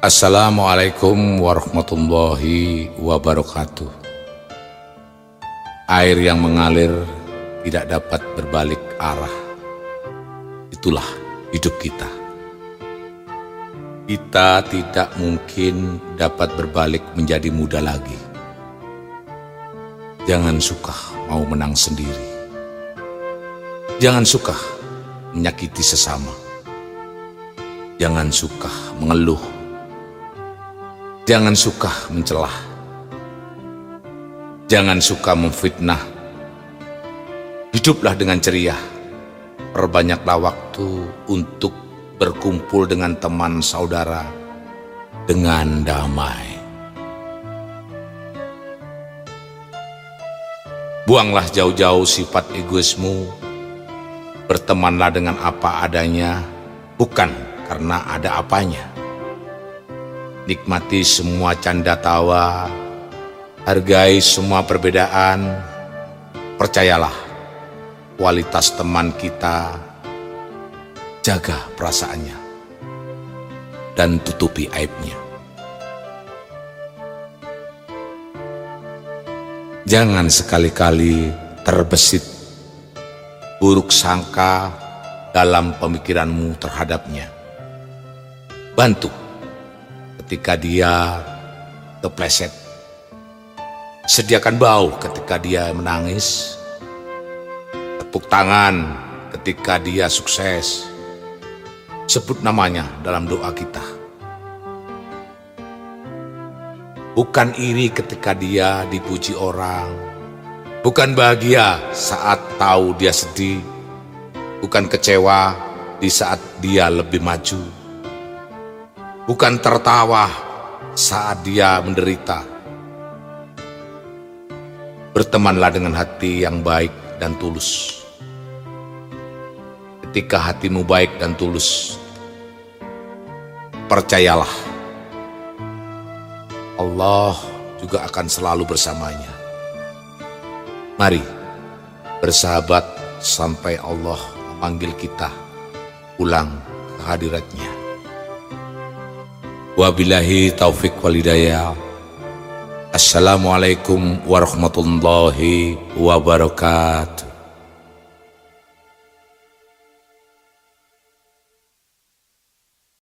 Assalamualaikum warahmatullahi wabarakatuh. Air yang mengalir tidak dapat berbalik arah. Itulah hidup kita. Kita tidak mungkin dapat berbalik menjadi muda lagi. Jangan suka mau menang sendiri. Jangan suka menyakiti sesama. Jangan suka mengeluh Jangan suka mencelah. Jangan suka memfitnah. Hiduplah dengan ceria. Perbanyaklah waktu untuk berkumpul dengan teman saudara dengan damai. Buanglah jauh-jauh sifat egoismu. Bertemanlah dengan apa adanya, bukan karena ada apanya nikmati semua canda tawa, hargai semua perbedaan, percayalah kualitas teman kita, jaga perasaannya, dan tutupi aibnya. Jangan sekali-kali terbesit buruk sangka dalam pemikiranmu terhadapnya. Bantu ketika dia kepleset. Sediakan bau ketika dia menangis. Tepuk tangan ketika dia sukses. Sebut namanya dalam doa kita. Bukan iri ketika dia dipuji orang. Bukan bahagia saat tahu dia sedih. Bukan kecewa di saat dia lebih maju bukan tertawa saat dia menderita. Bertemanlah dengan hati yang baik dan tulus. Ketika hatimu baik dan tulus, percayalah, Allah juga akan selalu bersamanya. Mari bersahabat sampai Allah memanggil kita pulang ke hadiratnya. Wabillahi taufik walidaya. Assalamualaikum warahmatullahi wabarakatuh.